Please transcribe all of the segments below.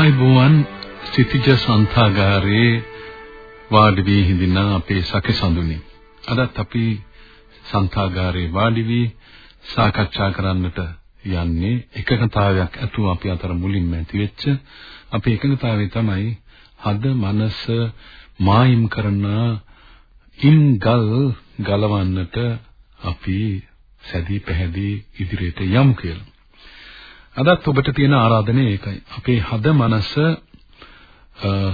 ආයිබෝවන් සිටිජ සංථාගාරයේ වාඩි වී හිඳින අපේ සකසඳුනි. අදත් අපි සංථාගාරයේ වාඩි වී සාකච්ඡා කරන්නට යන්නේ එකඟතාවයක් ඇතුව අපි අතර මුලින්ම ඇති වෙච්ච අපේ එකඟතාවය තමයි හද මනස මායිම් කරන ඉන්ගල් ගලවන්නට අපි සැදී පැහැදී ඉදිරියට යමු කියලා. අදත් ඔබට තියෙන ආරාධනය ඒකයි. අපේ හද මනස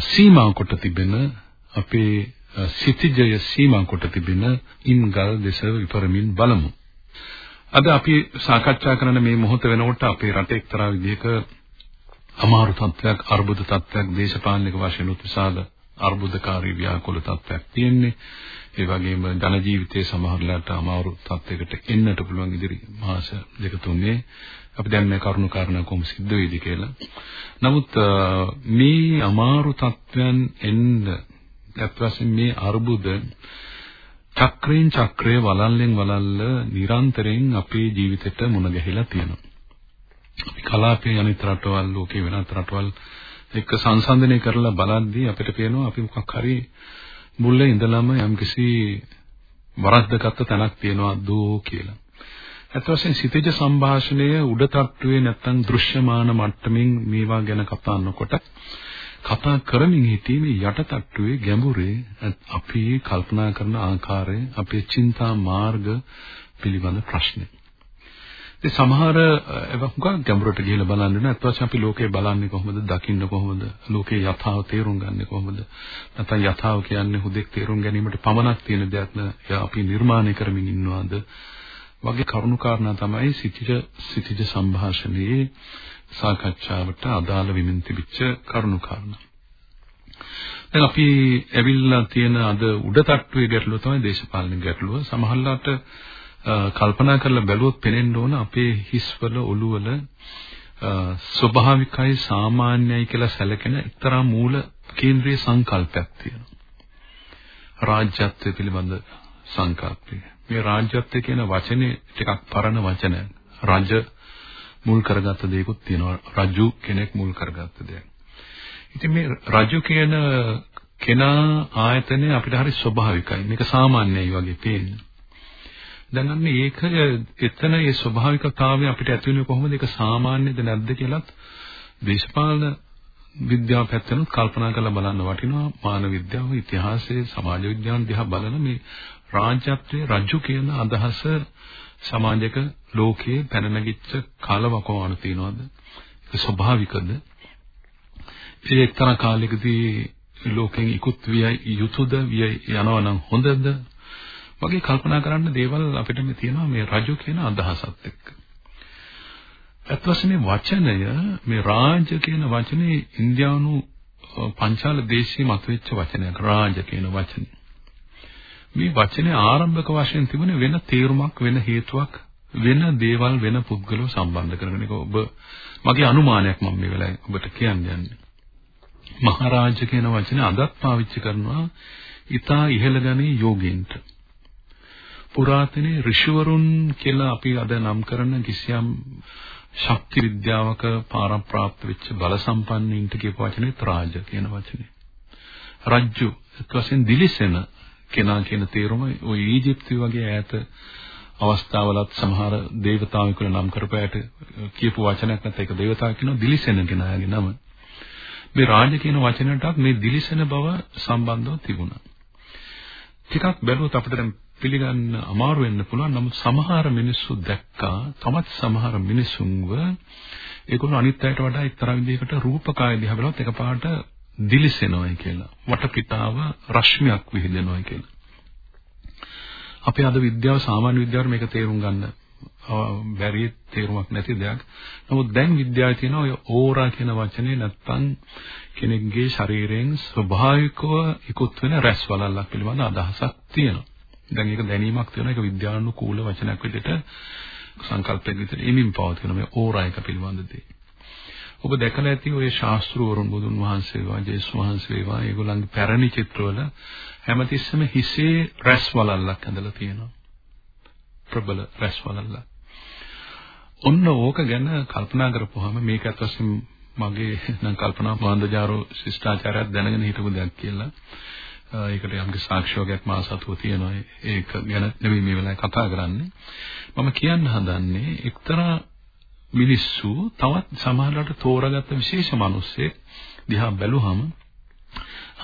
සීමා කොට තිබෙන අපේ සිතිජය සීමා කොට තිබෙන ඉන්ගල් දෙස විපරමින් බලමු. අද අපි සාකච්ඡා කරන මේ මොහොත වෙනකොට අපේ රටේ එක්තරා විදිහක අමාරු තත්ත්වයක්, අර්බුද තත්ත්වයක්, දේශපාලනික වශයෙන් උත්සාහ අර්බුදකාරී ව්‍යාකූල තත්ත්වයක් තියෙන්නේ. ඒ වගේම ජන ජීවිතයේ සමහරලාට අමාරු තත්යකට එන්නට පුළුවන් ඉදිරි මාස දෙක තුනේ අපි දැන් මේ කරුණු කාරණා කොහොම සිද්ධ වෙයිද කියලා. නමුත් මේ අමාරු තත්වයන් එන්න අත්වශයෙන් මේ අර්බුද චක්‍රයෙන් චක්‍රය වලල්ලෙන් වලල්ල නිරන්තරයෙන් අපේ ජීවිතයට මුණ ගැහිලා තියෙනවා. අපි කලාපයේ අනිත් රටවල් ලෝකේ වෙනත් රටවල් එක්ක සංසන්දනය කරලා බලද්දී අපිට පේනවා අපි මොකක් හරි මුල්ලේ ඉඳලම යම්කිසි වරද්දගත්ත තැනක් තියෙනවා දෝ කියලා. ඇත්ත වශයෙන් සිතේජ සංഭാෂණය උඩ තට්ටුවේ නැත්තම් දෘශ්‍යමාන මට්ටමින් මේවා ගැන කතා නොකොට කතා කරමින් හිටීමේ යට තට්ටුවේ ගැඹුරේ අපි කල්පනා කරන ආකාරය අපේ චින්තා මාර්ග පිළිබඳ ප්‍රශ්නේ. ඒ සමහර ඒවා හුඟක් ගැඹුරට ගිහිල්ලා බලන්න නෑ. අත්වශයෙන් අපි ලෝකේ බලන්නේ කොහොමද? දකින්න කොහොමද? ලෝකේ යථාව තේරුම් ගන්න කොහොමද? නැත්නම් යථාව කියන්නේ හුදෙක් තේරුම් ගැනීමට පමණක් තියෙන දෙයක් නෑ. අපි නිර්මාණය කරමින් ඉන්නවාද? වගේ කරුණු කාරණා තමයි සිටිජ සිටිජ සංഭാෂණයේ සාකච්ඡාවට අදාළ වෙමින් තිබිච්ච කරුණු කාරණා. දැන් අපි ඇවිල්ලා තියෙන අද උඩ තට්ටුවේ ගැටලුව තමයි දේශපාලන ගැටලුව. සමහරවිට කල්පනා කරලා බැලුවොත් පේනෙන්න ඕන අපේ හිස්වල ඔළුවල ස්වභාවිකයි සාමාන්‍යයි කියලා සැලකෙන එක්තරා මූල කේන්ද්‍රීය සංකල්පයක් තියෙනවා. රාජ්‍යත්වය පිළිබඳ සංකල්පය. මේ රාජ්‍යත්වය කියන වචනේ ටිකක් පරණ වචනයක්. රජ මුල් කරගත්ත දේකුත් තියෙනවා. රජු කෙනෙක් මුල් කරගත්ත දෙයක්. ඉතින් මේ රජු කියන කෙනා ආයතනය අපිට හරි ස්වභාවිකයි. මේක සාමාන්‍යයි වගේ පේන්නේ. දැන් අන්න ඒක එතන ඒ ස්වභාවිකතාවය අපිට ඇති වෙන්නේ කොහොමද? ඒක සාමාන්‍යද නැද්ද කියලත් දේශපාලන විද්‍යාව පැත්තෙන් කල්පනා කරලා බලන්න වටිනවා. මානව විද්‍යාව, ඉතිහාසය, සමාජ විද්‍යාව දිහා බලන මේ රාජ්‍යත්වයේ රජු කියන අදහස සමාජයක ලෝකයේ පැන නැගිච්ච කාලවකවාන තියනවාද? ඒක ස්වභාවිකද? ඒ එක්තරා කාලයකදී ලෝකෙන් ඉක්ුත් විය යුතුයද විය යනවා නම් හොඳද වගේ කල්පනා කරන්න දේවල් අපිට මේ තියෙනවා මේ රජු කියන අදහසත් එක්ක. අත්වශයෙන් මේ වචනය මේ රාජ කියන වචනේ ඉන්දියානු පංචාල දේශීය මතුවෙච්ච වචනයක් රාජ කියන වචනේ. මේ වචනේ ආරම්භක වශයෙන් තිබුණේ වෙන තේරුමක් වෙන හේතුවක් වෙන දේවල් වෙන පුද්ගලව සම්බන්ධ කරගෙන ඒක ඔබ මගේ අනුමානයක් මම මේ වෙලාවේ ඔබට කියන්න යන්නේ. මහරජ කියන වචනේ අදත් පාවිච්චි කරනවා ඊතා ඉහළ ගණේ යෝගීන්ට. පුරාතනයේ ඍෂිවරුන් කියලා අපි අද නම් කරන කිසියම් ශක්ති විද්‍යාවක පාරම්ප්‍රාප්ත වෙච්ච බල සම්පන්නයින්ට කියපු වචනේ ත්‍රාජ කියන වචනේ. රජ්ජු එක් වශයෙන් දිලිසෙන කෙනා කියන තේරුම ওই ඊජිප්තුවේ වගේ ඈත අවස්ථාවලත් සමහර දේවතාවෙකු නම් කරපෑට කියපු වචනයක් නැත්නම් ඒක දේවතාව කියනවා දිලිසෙන කෙනාගේ නම. මේ රාජ කියන වචනයටත් මේ දිලිසෙන බව සම්බන්ධව තිබුණා. ටිකක් බැලුවොත් අපිට දැන් පිළිගන්න අමාරු වෙන්න පුළුවන්. නමුත් සමහර මිනිස්සු දැක්කා තමත් සමහර මිනිසුන්ව ඒගොල්ලෝ අනිත් අයට වඩා එක්තරා විදිහකට රූපකාය දිහා බලවත් එකපාරට දිලිසෙනවායි කියලා. වටපිටාව රශ්මියක් විහිදෙනවායි කියලා. අපි අද විද්‍යාව සාමාන්‍ය විද්‍යාවට මේක තේරුම් ගන්න බැරි තේරුමක් නැති දෙයක්. නමුත් දැන් විද්‍යාවේ තියෙන ඔය ඕරා කියන වචනේ නැත්තම් කෙනෙක්ගේ ශරීරයෙන් ස්වභාවිකව ඉක්ුත් වෙන රැස් වලල්ලක් පිළිබඳ අදහසක් තියෙනවා. දැන් ඒක දැනීමක් තියෙනවා ඒක විද්‍යානුකූල වචනයක් විදිහට සංකල්පයක් විදිහට එමින් පවතින මේ ඕරා එක පිළිබඳ දේ. ඔබ දැකලා ඇති ඔය ශාස්ත්‍රවරුන් බුදුන් වහන්සේ වේවා ජේසුස් වහන්සේ වේවා ඒගොල්ලන්ගේ පැරණි චිත්‍රවල හැමතිස්සෙම හිසේ රැස් වලල්ලක් ඇඳලා තියෙනවා. ප්‍රබල රැස් වලල්ලක්. ඔන්න ඕක ගැන කල්පනා කරපුවාම මේක අත්වශයෙන් මගේ නම් කල්පනා මාන්දජාරෝ ශිෂ්ටාචාරයක් දැනගෙන හිටපු දෙයක් කියලා. ඒකට යම්කි සාක්ෂියක් මා සතුව තියෙනවා. ඒක ගැන නෙවෙයි මේ වෙලාවේ කතා කරන්නේ. මම කියන්න හදන්නේ එක්තරා මිනිස්සු තවත් සමහරවිට තෝරාගත්ත විශේෂ මිනිස්සෙක් දිහා බැලුවහම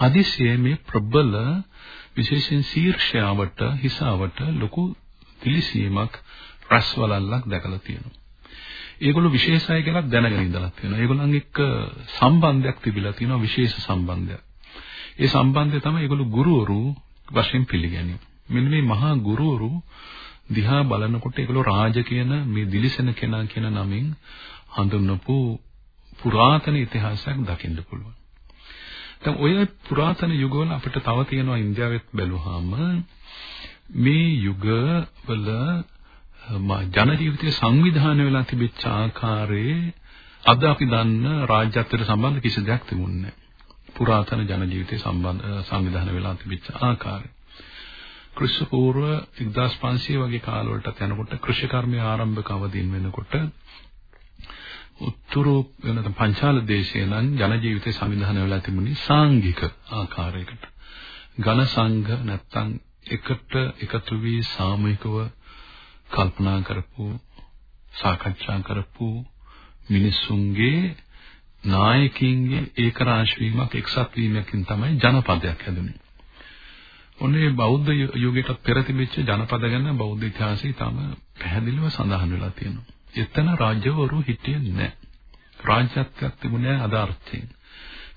හදිසියේ මේ ප්‍රබල විශේෂයෙන් ශීර්ෂයාවට හිසාවට ලොකු තිලිසීමක් රස්වලල්ලක් දැකලා තියෙනවා. ඒගොල්ලෝ විශේෂයි කියලා දැනගෙන ඉඳලා තියෙනවා. ඒගොල්ලන් එක්ක සම්බන්ධයක් තිබිලා තියෙනවා විශේෂ සම්බන්ධයක්. ඒ සම්බන්ධය තමයි ඒගොල්ලෝ ගුරුවරු වශයෙන් පිළිගන්නේ. මෙන්න මේ මහා ගුරුවරු දිහා බලනකොට ඒගොල්ලෝ රාජ කියන මේ දිලිසෙන කෙනා කියන නමින් හඳුන්වපු පුරාතන ඉතිහාසයක් දකින්න පුළුවන්. දැන් ඔය පුරාතන යුගවල අපිට තව තියෙනවා ඉන්දියාවෙත් බැලුවාම මේ යුගවල ජන ජීවිතයේ සංවිධානය වෙලා තිබිච්ච ආකාරයේ අද අපි දන්න රාජ්‍යත්වයට සම්බන්ධ කිසි දෙයක් තිබුණේ නැහැ. පුරාතන ජන ජීවිතයේ සම්බන්ධ සංවිධානය වෙලා තිබිච්ච ආකාරය. ක්‍රිස්තු පූර්ව 1500 වගේ කාලවලට යනකොට කෘෂි කර්මය ආරම්භක අවදීන් වෙනකොට උතුරු වෙනත පංචාල දේශයේ නම් ජන ජීවිතේ සංවිධානය වෙලා තිබුණේ සාංගික ආකාරයකට. ඝන සංඝ නැත්තම් එකට එකතු වී සාමූහිකව කල්පනා කරපු සාකච්ඡා කරපු මිනිසුන්ගේ නායකින්ගේ ඒකරාශී වීමක් එක්සත් වීමකින් තමයි ජනපදයක් හැදුනේ. ඔන්නේ බෞද්ධ යුගයට පෙර තිබිච්ච ජනපද ගැන බෞද්ධ ඉතිහාසයේ තම පැහැදිලිව සඳහන් වෙලා තියෙනවා. එතන රාජ්‍යවරු හිටියේ නැහැ. රාජ්‍යත්වයක් තිබුණේ නැහැ අදාර්ථයෙන්.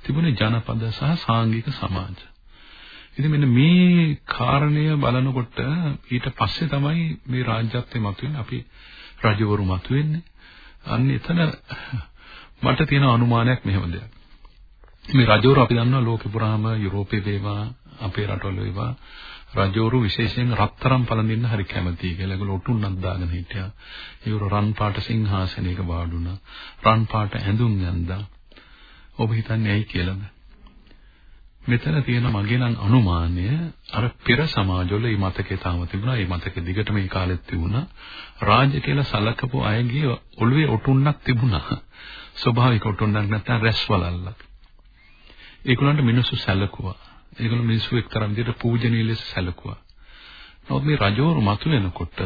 තිබුණේ ජනපද සහ සාංගික සමාජ. ඉතින් මෙන්න මේ කාරණය බලනකොට ඊට පස්සේ තමයි මේ රාජ්‍යත්වය මතුවෙන්නේ අපි රජවරු මතුවෙන්නේ. අන්න එතන මට තියෙන අනුමානයක් මෙහෙම දෙයක්. මේ රජවරු අපි දන්නවා ලෝකෙ පුරාම යුරෝපේ වේවා අපේ රටවල වේවා රජවරු විශේෂයෙන් රත්තරන් පළඳින්න හරි කැමතියි කියලා ඒගොල්ලෝ ඔටුන්නක් දාගෙන හිටියා. ඒගොල්ලෝ රන් පාට සිංහාසනයක වාඩුණා. රන් පාට ඇඳුම් ඇඳා. ඔබ හිතන්නේ ඇයි කියලාද? මෙතන තියෙන මගේ නම් අනුමානය අර පෙර සමාජවල මේ මතකේ තාම තිබුණා. මේ මතකේ දිගට මේ කාලෙත් තිබුණා. රාජ්‍ය කියලා සලකපු අයගේ ඔළුවේ ඔටුන්නක් තිබුණා. ස්වභාවික ඔටුන්නක් නැත්නම් රැස්වලල්ලක්. ඒගොල්ලන්ට මිනිස්සු සැලකුවා. ඒගොල්ලෝ මිනිස්සු එක්තරා විදිහට පූජනීය ලෙස සැලකුවා. නමුත් මේ රජවරු මතුවෙනකොට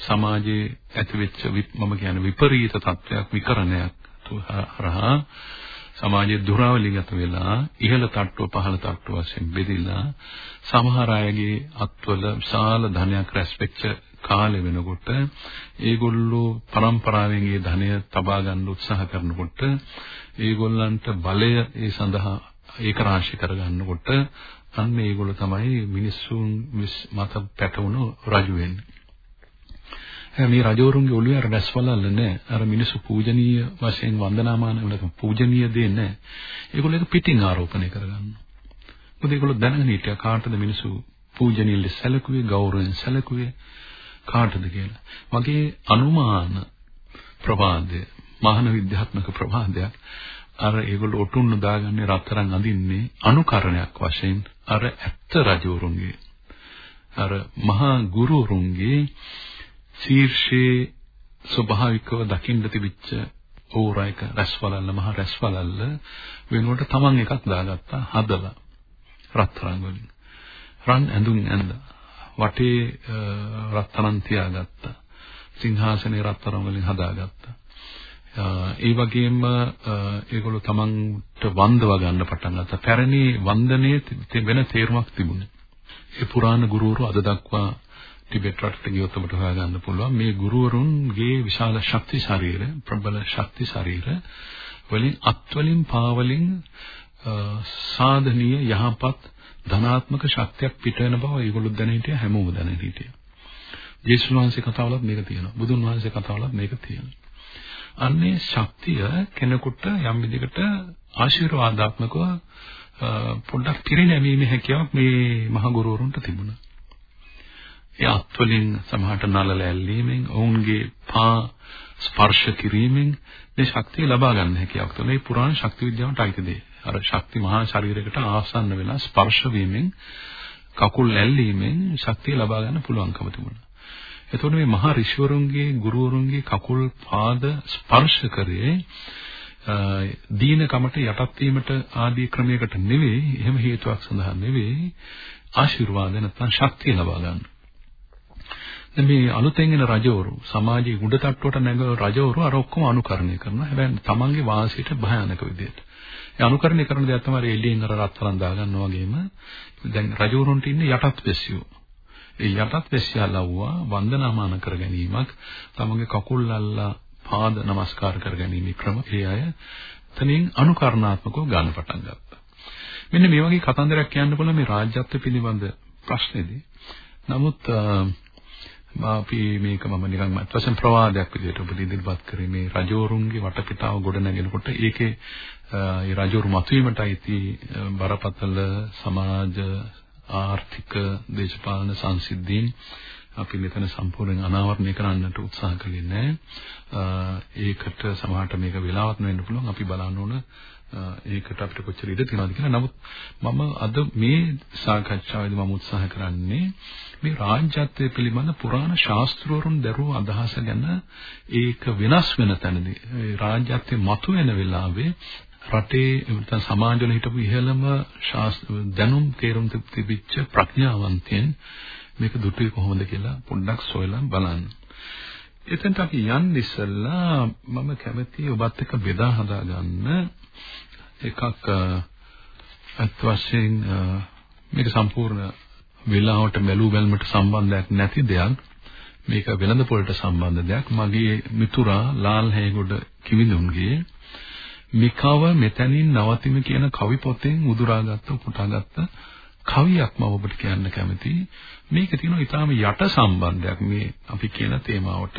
සමාජයේ ඇතිවෙච්ච මම කියන්නේ විපරීත තත්වයක් විකරණයක් හරහා සමාජයේ දුරාවලිගත වෙලා ඉහළ තට්ටුව පහළ තට්ටුව වශයෙන් බෙදිලා සමහර අයගේ අත්වල විශාල ධනයක් රැස්වෙච්ච කාලෙ වෙනකොට ඒගොල්ලෝ પરම්පරාවෙන් ඒ ධනය තබා ගන්න උත්සාහ කරනකොට ඒගොල්ලන්ට බලය ඒ සඳහා ඒක රාශි කරගන්නකොට අන්න ඒගොල්ලෝ තමයි මිනිස්සුන් මත පැටවුණු රජු වෙන්නේ. මේ රජවරුන්ගේ ඔළුවේ අර රැස්වලල්ල නැහැ. අර මිනිස්සු පූජනීය වශයෙන් වන්දනාමාන වලක පූජනීය දේ නැහැ. ඒගොල්ලෝ ඒක පිටින් ආරෝපණය කරගන්නවා. මොකද ඒගොල්ලෝ දැනගෙන හිටියා කාටද මිනිස්සු පූජනීය ලෙස සැලකුවේ, ගෞරවයෙන් සැලකුවේ කාටද කියලා. මගේ අනුමාන ප්‍රවාදය, මහාන විද්‍යාත්මක ප්‍රවාදයක් අර ඒගොල්ලෝ ඔටුන්න දාගන්නේ රත්තරන් අඳින්නේ අනුකරණයක් වශයෙන් අර ඇත්ත රජවරුන්ගේ අර මහා ගුරුවරුන්ගේ ශීර්ෂයේ ස්වභාවිකව දකින්න තිබිච්ච ඕරායක රැස්වලල්ල මහ රැස්වලල්ල වෙනුවට තමන් එකක් දාගත්තා හදලා රත්තරන් වලින්. රන් ඇඳුම් ඇඳ වටේ රත්තරන් තියාගත්තා. සිංහාසනේ රත්තරන් වලින් හදාගත්තා. ඒ වගේම ඒගොල්ලෝ තමන්ට වන්දව ගන්න පටන් ගත්තා පැරණි වන්දනයේ වෙන තේරුමක් තිබුණේ ඒ පුරාණ ගුරුවරු අද දක්වා ටිබෙට් රටට ගියොත් අපට හොයාගන්න පුළුවන් මේ ගුරුවරුන්ගේ විශාල ශක්ති ශරීර ප්‍රබල ශක්ති ශරීර වලින් අත්වලින් පාවලින් සාධනීය යහපත් ධනාත්මක ශක්තියක් පිට වෙන බව ඒගොල්ලෝ දැන හිටිය හැමෝම දැන හිටියා ජේසුස් වහන්සේ කතාවලත් මේක තියෙනවා. බුදුන් වහන්සේ කතාවලත් මේක තියෙනවා. අන්නේ ශක්තිය කෙනෙකුට යම් විදිහකට ආශිර්වාදාත්මකව පොඩ්ඩක් පිරිනැමීමේ හැකියාවක් මේ මහ ගුරුවරුන්ට තිබුණා. ඒ අත්වලින් සමහරට නලල ඇල්ලීමෙන් ඔවුන්ගේ පා ස්පර්ශ කිරීමෙන් මේ ශක්තිය ලබා ගන්න හැකියාවක් තියෙනවා. මේ පුරාණ ශක්ති විද්‍යාවට අයිති දේ. අර ශක්ති මහා ශරීරයකට ආසන්න වෙලා ස්පර්ශ වීමෙන් කකුල් ඇල්ලීමෙන් ශක්තිය ලබා ගන්න පුළුවන්කම තිබුණා. එතකොට මේ මහා ඍෂිවරුන්ගේ ගුරුවරුන්ගේ කකුල් පාද ස්පර්ශ කරේ දීනකමට යටත් වීමට ආදී ක්‍රමයකට නෙවෙයි එහෙම හේතුවක් සඳහා නෙවෙයි ආශිර්වාද නැත්නම් ශක්තිය ලබා ගන්න. දැන් මේ අලුතෙන් එන රජවරු සමාජයේ උඩ තට්ටුවට නැග රජවරු අර ඔක්කොම අනුකරණය කරනවා. හැබැයි තමන්ගේ වාසියට භයානක විදියට. ඒ අනුකරණය කරන දේ තමයි එළියෙන් අර රත්තරන් දාගන්නවා වගේම දැන් රජවරුන්ට ඉන්නේ යටත් වෙස්සියෝ. ඒ යටත් වෙස්සියා ලව්වා වන්දනාමාන කර ගැනීමක් තමන්ගේ කකුල් අල්ලා පාද නමස්කාර කර ගැනීමේ ක්‍රම ඒ අය තනින් අනුකරණාත්මකව ගන්න පටන් ගත්තා. මෙන්න මේ වගේ කතන්දරයක් කියන්න පුළුවන් මේ රාජ්‍යත්ව පිළිබඳ ප්‍රශ්නේදී. නමුත් අපි මේක මම නිකන් මත්වසන් ප්‍රවාදයක් විදිහට ඔබ ඉදිරිපත් කරේ මේ රජවරුන්ගේ වටපිටාව ගොඩ නැගෙනකොට ඒකේ ඒ රජවරු මතුවීමට අයිති බරපතල සමාජ ආර්ථික දේශපාලන සංසිද්ධීන් අපි මෙතන සම්පූර්ණයෙන් අනාවරණය කරන්නට උත්සාහ කළේ නැහැ. ඒකට සමහරට මේක වෙලාවක් වෙන්න පුළුවන්. අපි බලන්න ඕන ඒකට අපිට කොච්චර ඉඩ තියෙනවද කියලා. නමුත් මම අද මේ සාකච්ඡාවේදී මම උත්සාහ කරන්නේ මේ රාජ්‍යත්වයේ පිළිබඳ පුරාණ ශාස්ත්‍රවරුන් දරුව අදහස ගැන ඒක වෙනස් වෙන තැනදී රාජ්‍යත්වයේ මතුවෙන වෙලාවේ රටේ නැත්නම් සමාජවල හිටපු ඉහළම දැනුම් තේරුම් තිබිච්ච ප්‍රඥාවන්තයන් මේක දුටුවේ කොහොමද කියලා පොඩ්ඩක් සොයලා බලන්න. එතෙන්ට අපි යන්න ඉස්සෙල්ලා මම කැමතියි ඔබත් එක්ක බෙදා හදා ගන්න එකක් අත් වශයෙන් මේක සම්පූර්ණ වෙලාවට බැලු බැලමට සම්බන්ධයක් නැති දෙයක් මේක වෙළඳ පොළට සම්බන්ධ දෙයක් මගේ මිතුරා ලාල් හේගොඩ කිවිඳුන්ගේ මිකව මෙතනින් නවතිම කියන කවි පොතෙන් උදුරාගත්ත උපුටාගත්ත කවියක් මම ඔබට කියන්න කැමතියි මේක තියෙනවා ඊටාම යට සම්බන්ධයක් මේ අපි කියන තේමාවට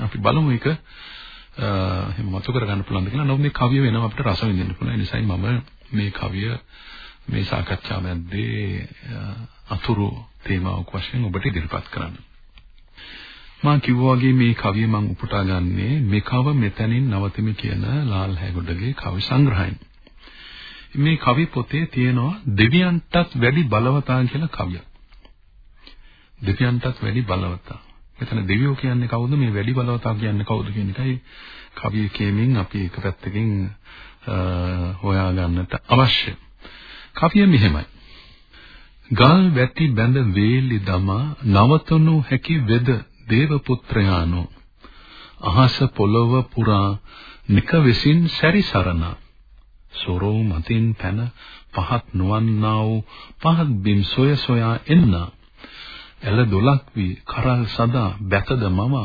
අපි බලමු ඒක එහෙම මතු කර ගන්න පුළුවන්ද කියලා. නමුත් මේ කවිය වෙනම අපිට රස විඳින්න පුළුවන්. ඒ නිසායි මම මේ කවිය මේ සාකච්ඡාව මැද්දේ අතුරු තේමාවක් වශයෙන් ඔබට ඉදිරිපත් කරන්න. මා කිව්වා වගේ මේ කවිය මම උපුටා ගන්නේ මෙකව මෙතනින් නවතිමි කියන ලාල් හැගොඩගේ කවි සංග්‍රහයෙන්. මේ කවි පොතේ තියෙනවා දෙවියන්ටත් වැඩි බලවතා කියලා කවියක්. දෙවියන්ටත් වැඩි බලවතා. මෙතන දෙවියෝ කියන්නේ කවුද මේ වැඩි බලවතා කියන්නේ කවුද කියන එකයි කවිය කියමින් අපි එක පැත්තකින් හොයාගන්නට අවශ්‍ය. කවිය මෙහෙමයි. ගල් වැටි බැඳ වේලි දමා නවතනු හැකි වෙද දේව පුත්‍රයානෝ අහස පොළව පුරා නික විසින් සැරිසරන සොරෝ මතින් පැන පහත් නොවන්නා වූ පහත් බිම් සොය සොයා එන්නා. එළ දොලක් වී කරල් සදා බැතද මම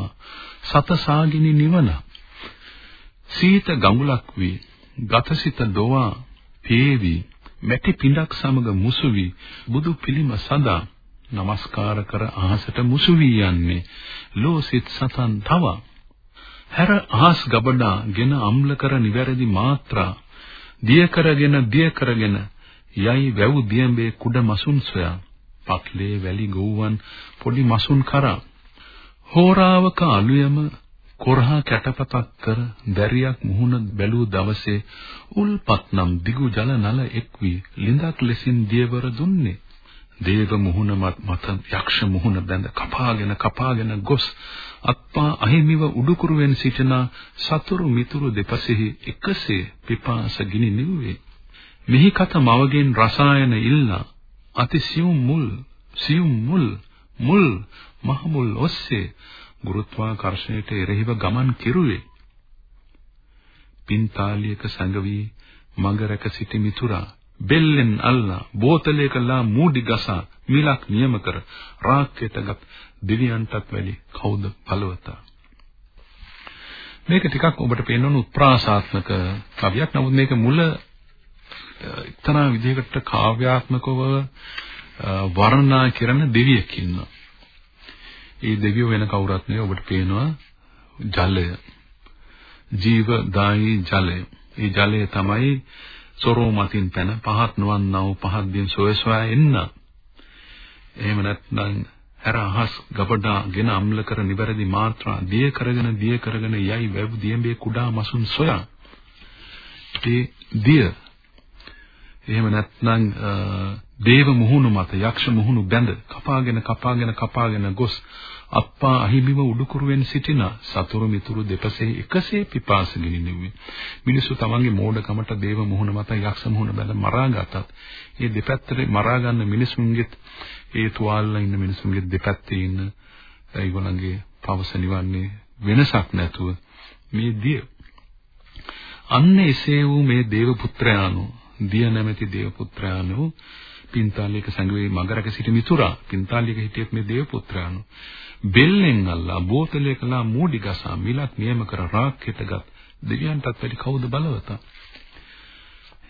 සතසාගිනි නිවන. සීත ගඟුලක් වී ගතසිත දොවා පේවි මැටි පිඬක් සමග මුසු වී බුදු පිළිම සදා নমස්කාර කර අහසට මුසු වී යන්නේ. ලෝසිත සතන් තව. හැර අහස් ගබඩා ගෙන අම්ල කර නිවැරදි මාත්‍රා. දිය කරගෙන දිය කරගෙන යයි වැව් දියඹේ කුඩ මසුන් සොයා. පත්ලේ වැලි ගොව්වන් පොඩි මසුන් කරා. හෝරාවක අලුයම කොරහා කැටපතක් කර දැරියක් මුහුණ බැලූ දවසේ උල්පත්නම් දිගු ජල නල එක් වී ලිඳක් ලෙසින් දියවර දුන්නේ. දේව මුහුණ මත යක්ෂ මුහුණ බැඳ කපාගෙන කපාගෙන ගොස් අත්පා අහිමිව උඩුකුරුවෙන් සිටින සතුරු මිතුරු දෙපසෙහි එකසේ පිපාස ගිනි නිව්වේ. මෙහි කත මවගෙන් රසායන ඉල්ලා අති සියුම් මුල් සියුම් මුල් මුල් මහ මුල් ඔස්සේ ගුරුත්වාකර්ෂණයට එරෙහිව ගමන් කෙරුවේ. පින්තාලියක සැඟවි මඟ රැක සිටි මිතුරා බෙල්ලෙන් අල්ලා බෝතලයකලා මූඩි ගසා මිලක් නියම කර රාක්කයටගත් දිව්‍යයන්ටත් වැඩි කවුද බලවතා මේක ටිකක් ඔබට පේනවන උත්ප්‍රාසාත්මක කවියක් නමුත් මේක මුල එක්තරා විදිහකට කාව්‍යාත්මකව වර්ණනා කරන දෙවියෙක් ඉන්නවා. ඒ දෙවියෝ වෙන කවුරුත් නෙවෙයි ඔබට පේනවා ජලය. ජීවදායී ජලය. ඒ ජලය තමයි සොරෝ මතින් පැන පහත් නොවන්නව පහත් දින් සොය සොයා එන්න. එහෙම නැත්නම් හැර අහස් ගබඩාගෙන අම්ල කර නිවැරදි මාත්‍රා දිය කරගෙන දිය කරගෙන යයි වැව් දියඹේ කුඩා මසුන් සොයා. ඒ දිය එහෙම නැත්නම් දේව මුහුණු මත යක්ෂ මුහුණු බැඳ කපාගෙන කපාගෙන කපාගෙන ගොස් අප්පා අහිමිව උඩුකුරුවෙන් සිටින සතුරු මිතුරු දෙපසේ එකසේ පිපාස ගිනිනුවේ මිනිසු තමන්ගේ මෝඩකමට දේව මුහුණ මත යක්ෂ මුහුණ බැඳ මරා ගත්තත් ඒ දෙපැත්තට මරා ගන්න මිනිසුන්ගෙත් ඒ තුවාලලා ඉන්න මිනිසුන්ගේ දෙපැත්තේ ඉන්න ඒගොල්ලන්ගේ පවස නිවන්නේ වෙනසක් නැතුව මේ දිය. අන්න එසේ වූ මේ දේව පුත්‍රයාණෝ දිය නැමැති දේව පුත්‍රයාණෝ පින්තාලියක සංගවේ මගරක සිටි මිතුරා පින්තාලියක හිටියෙත් මේ දේව පුත්‍රයාණෝ බෙල්ලෙන් අල්ලා බෝතලයක ලා මූඩි ගසා මිලක් නියම කර රාක්කෙටගත් දෙවියන්ටත් වැඩි කවුද බලවතා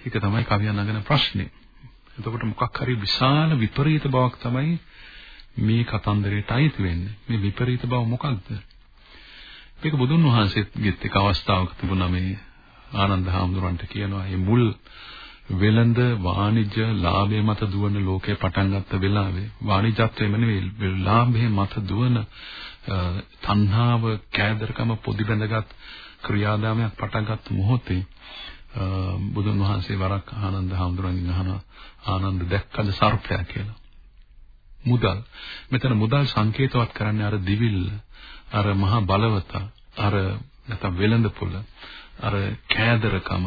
ඒක තමයි කවියා නගන ප්‍රශ්නේ එතකොට මොකක් හරි විශාල විපරීත බවක් තමයි මේ කතන්දරයට අයිති වෙන්නේ. මේ විපරීත බව මොකක්ද? මේක බුදුන් වහන්සේගෙත් එක් අවස්ථාවක තිබුණා මේ ආනන්ද හාමුදුරන්ට කියනවා මේ මුල් වෙළඳ වාණිජ්‍ය ලාභය මත දුවන ලෝකේ පටන් ගත්ත වෙලාවේ වාණිජත්වයම නෙවෙයි ලාභය මත දුවන තණ්හාව කෑදරකම පොදි බැඳගත් ක්‍රියාදාමයක් පටන් ගත්ත මොහොතේ බුදුන් වහන්සේ වරක් ආනන්ද හාමුදුරන්ගෙන් අහනවා ආනන්ද දැක්කද සර්පයා කියලා. මුදල්. මෙතන මුදල් සංකේතවත් කරන්නේ අර දිවිල්ල, අර මහා බලවත, අර නැත්නම් වෙළඳ පොළ, අර කෑදරකම,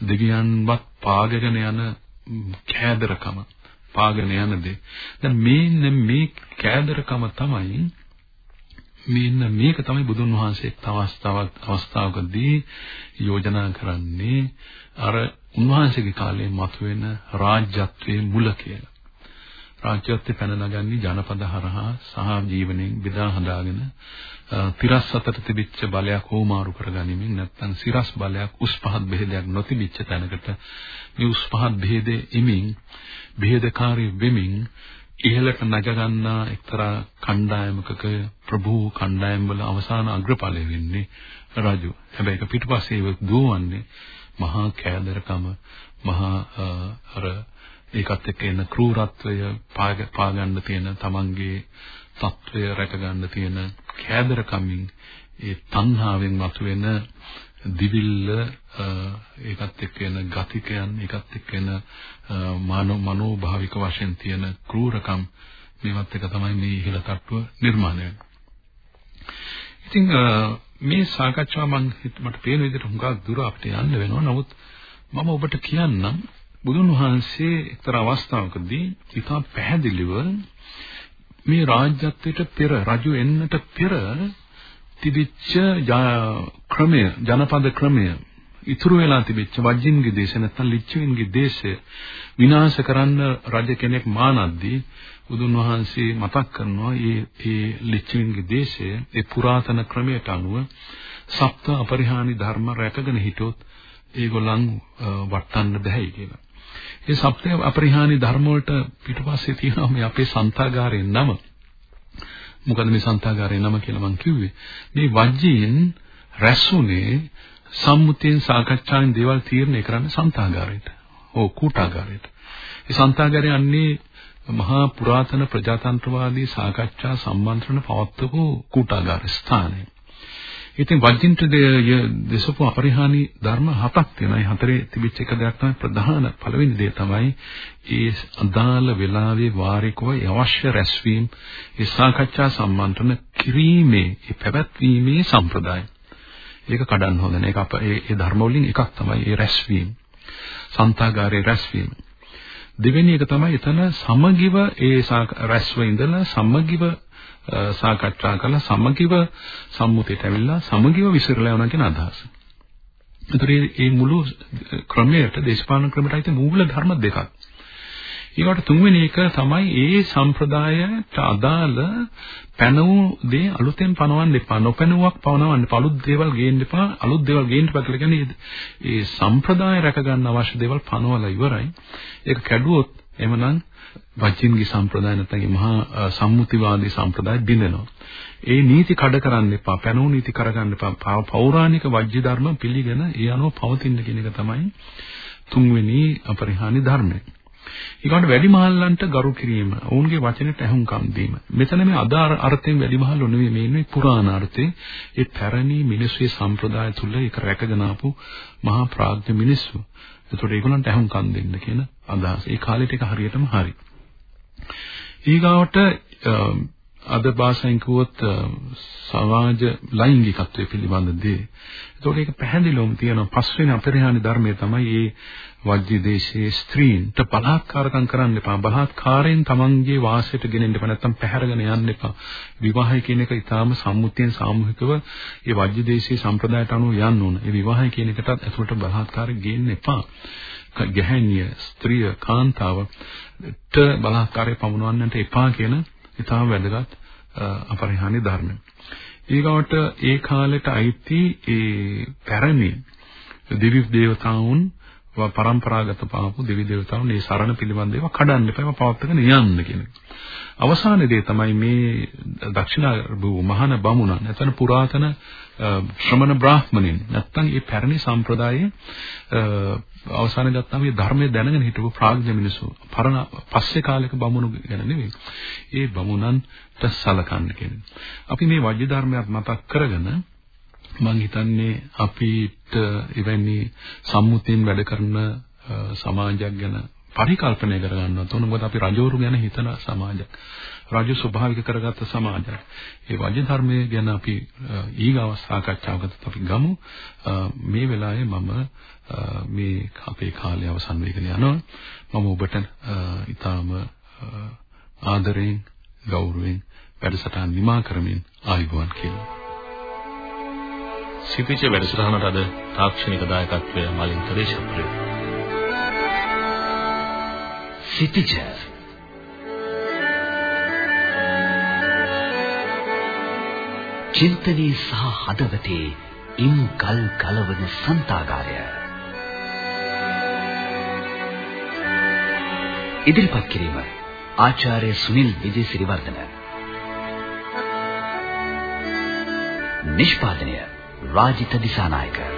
දෙවියන්වත් පාගගෙන යන කෑදරකම, පාගගෙන යන දේ. දැන් මේ මේ කෑදරකම තමයි මෙන්න මේක තමයි බුදුන් වහන්සේ එක් අවස්ථාවක් අවස්ථාවකදී යෝජනා කරන්නේ අර උන්වහන්සේගේ කාලේ මතුවෙන රාජ්‍යත්වයේ මුල කියලා. රාජ්‍යත්වය පැන නගන්නේ ජනපද හරහා සහ ජීවණයෙන් බෙදා හදාගෙන තිරස් අතර තිබිච්ච බලයක් හෝමාරු කරගනිමින් නැත්නම් සිරස් බලයක් උස් පහත් බෙහෙදයක් නොතිබිච්ච තැනකට මේ උස් පහත් බෙහෙදේ ඉමින් බෙහෙදකාරී වෙමින් ඉහළට නැග ගන්නා එක්තරා කණ්ඩායමකක ප්‍රභූ කණ්ඩායම් වල අවසාන අග්‍රඵලය වෙන්නේ රජු. හැබැයි ඒක පිටුපස්සේ දුවන්නේ මහා කෑදරකම මහා අර ඒකත් එක්ක එන ක්‍රූරත්වය පාගන්න තියෙන තමන්ගේ తත්වය රැක ගන්න තියෙන කෑදරකමින් ඒ තණ්හාවෙන් මතුවෙන දිවිල්ල ඒකත් එක්ක එන ගතිකයන් ඒකත් එක්ක එන මනෝ මනෝභාවික වශයෙන් තියෙන ක්‍රූරකම් මේවත් එක තමයි මේ ඉහළ තට්ටුව නිර්මාණය වෙන්නේ. ඉතින් මේ සාකච්ඡාව මම මට පේන විදිහට හුඟක් දුර අපිට යන්න වෙනවා. නමුත් මම ඔබට කියන්නම් බුදුන් වහන්සේ එක්තරා අවස්ථාවකදී ඉතා පැහැදිලිව මේ රාජ්‍යත්වයට පෙර රජු එන්නට පෙර තිබිච්ච ක්‍රමය ජනපද ක්‍රමය ඉතුරු වෙලා තිබිච්ච වජ්ජින්ගේ දේශය නැත්නම් ලිච්ඡවින්ගේ දේශය විනාශ කරන්න රජ කෙනෙක් මානද්දී බුදුන් වහන්සේ මතක් කරනවා මේ මේ ලිච්ඡවින්ගේ දේශය ඒ පුරාතන ක්‍රමයට අනුව සප්ත අපරිහානි ධර්ම රැකගෙන හිටියොත් ඒගොල්ලන් වටන්න බැහැයි කියලා. ඒ සප්ත අපරිහානි ධර්ම වලට පිටුපස්සේ තියෙනවා මේ අපේ සන්තාගාරයේ නම. මොකද මේ සන්තාගාරයේ නම කියලා මම කිව්වේ. මේ වජ්ජයෙන් රැස්ුනේ සම්මුතියෙන් සාකච්ඡාවෙන් දේවල් තීරණය කරන්න සන්තාගාරයට. ඕ කූටාගාරයට. ඒ සන්තාගාරය අන්නේ මහා පුරාතන ප්‍රජාතන්ත්‍රවාදී සාකච්ඡා සම්මන්ත්‍රණ පවත්වපු කූටාගාර ස්ථානය. ඉතින් වජින්ට දෙසපු අපරිහානි ධර්ම හතක් තියෙනවා. ඒ හතරේ තිබිච්ච එක දෙයක් තමයි ප්‍රධාන පළවෙනි දේ තමයි ඒ අදාළ වෙලාවේ වාරිකව අවශ්‍ය රැස්වීම ඒ සාකච්ඡා සම්මන්ත්‍රණ කිරීමේ ඒ පැවැත්වීමේ සම්ප්‍රදාය. ඒක කඩන්න හොඳ නැහැ. ඒක අප ඒ ධර්ම වලින් එකක් තමයි ඒ රැස්වීම. සන්තාගාරයේ රැස්වීම. දෙවෙනි එක තමයි එතන සමගිව ඒ රැස්ව ඉඳලා සමගිව සාකච්ඡා කරලා සමගිව සම්මුතියට ඇවිල්ලා සමගිව විසිරලා යනවා කියන අදහස. ඒතර මේ මුළු ක්‍රමයට දේශපාලන ක්‍රමයට අයිති මූල ධර්ම දෙකක්. ඊළඟට තුන්වෙනි එක තමයි ඒ සම්ප්‍රදායට අදාළ පැනවූ දේ අලුතෙන් පනවන්න එපා. නොපැනුවක් පනවන්න එපා. අලුත් දේවල් ගේන්න එපා. අලුත් දේවල් ගේන්න එපා කියලා කියන්නේ ඒ සම්ප්‍රදාය රැක ගන්න අවශ්‍ය දේවල් පනවලා ඉවරයි. ඒක කැඩුවොත් එමනම් වජින්ගේ සම්ප්‍රදාය නැත්නම් මහා සම්මුතිවාදී සම්ප්‍රදාය බිඳෙනවා. ඒ නීති කඩ කරන්න එපා. පැනෝ නීති කරගන්න එපා. පෞරාණික වජ්‍ය ධර්ම පිළිගෙන ඒ අනුව පවතින්න කියන එක තමයි තුන්වෙනි අපරිහානි ධර්මය. ඊගොඩ වැඩිමහල්ලන්ට ගරු කිරීම, ඔවුන්ගේ වචනට ඇහුම්කම් දීම. මෙතන මේ අදාර අර්ථයෙන් වැඩිමහල්ලු නෙවෙයි මේ ඉන්නේ පුරාණ අර්ථේ. ඒ පැරණි මිනිස්සුගේ සම්ප්‍රදාය තුල ඒක රැකගෙන ආපු මහා ප්‍රාඥ මිනිස්සු. ඒතකොට ඒගොල්ලන්ට ඇහුම්කම් දෙන්න කියන අදහස. ඒ කාලෙට ඒක හරියටම හරි. ඊගාවට අද භාෂෙන් කිව්වොත් සමාජ ලෛංගිකත්වය පිළිබඳ දේ. ඒතකොට ඒක පැහැදිලිවම තියෙන පස්වෙනි අපරිහානි ධර්මයේ තමයි මේ වජ්‍ය දේශයේ ස්ත්‍රීන්ට බලාත්කාරකම් කරන්න එපා. බලාත්කාරයෙන් තමන්ගේ වාසයට ගෙනෙන්න එපා. නැත්තම් පැහැරගෙන යන්න එපා. විවාහය කියන එක ඊටාම සම්මුතියෙන් සාමූහිකව මේ වජ්‍ය දේශයේ සම්ප්‍රදායට අනුව යන්න ඕන. ඒ විවාහය කියන එකටත් ඇතුළට බලාත්කාරය ගේන්න එපා. ගැහැණිය, ස්ත්‍රිය, කාන්තාවට බලාත්කාරය පමුණවන්නට එපා කියන ඊටාම වැදගත් අපරිහානි ධර්ම. ඊගොට ඒ කාලෙට අයිති ඒ පැරණි දිවි දේවතාවුන් පරම්පරාගත පාපු දෙවි දේවතාවුන් මේ සරණ පිළිබඳ ඒවා කඩන්න එපා ඒවා පවත්වාගෙන යන්න කියන එක. අවසානයේදී තමයි මේ දක්ෂිණ භූ මහාන බමුණන් නැත්නම් පුරාතන ශ්‍රමණ බ්‍රාහ්මණින් නැත්නම් මේ පැරණි සම්ප්‍රදායේ අවසානයේ ගත්තාම මේ ධර්මයේ දැනගෙන හිටපු ප්‍රාග්ඥ මිනිස්සු පරණ පස්සේ කාලෙක බමුණු ගැන නෙවෙයි. ඒ බමුණන්ට සලකන්න කියන්නේ. අපි මේ වජ්‍ය ධර්මයක් මතක් කරගෙන මම හිතන්නේ අපිට එවැනි සම්මුතියෙන් වැඩ කරන සමාජයක් ගැන පරිකල්පනය කරගන්නවත් ඕන මොකද අපි රජවරු ගැන හිතන සමාජයක්. රාජ්‍ය ස්වභාවික කරගත්ත සමාජයක්. ඒ වජ්‍ය ධර්මයේ ගැන අපි ඊගාව සාකච්ඡාවකට අපි ගමු. මේ වෙලාවේ මම මේ අපේ කාලය අවසන් වෙගෙන යනවා. මම ඔබට ඊටාම ආදරෙන් ගෞරවයෙන් වැඩසටහන නිමා කරමින් ආයුබෝවන් කියනවා. සිටිච වැඩසටහනට අද තාක්ෂණික දායකත්වය මලින් තරේශප්‍රිය. සිටිච චින්තනයේ සහ හදවතේ ඉම් ගල් ගලවන සන්තාගාරය. ඉදිරිපත් කිරීම ආචාර්ය සුනිල් විජේසිරිවර්ධන. නිෂ්පාදනය රාජිත දිසානායක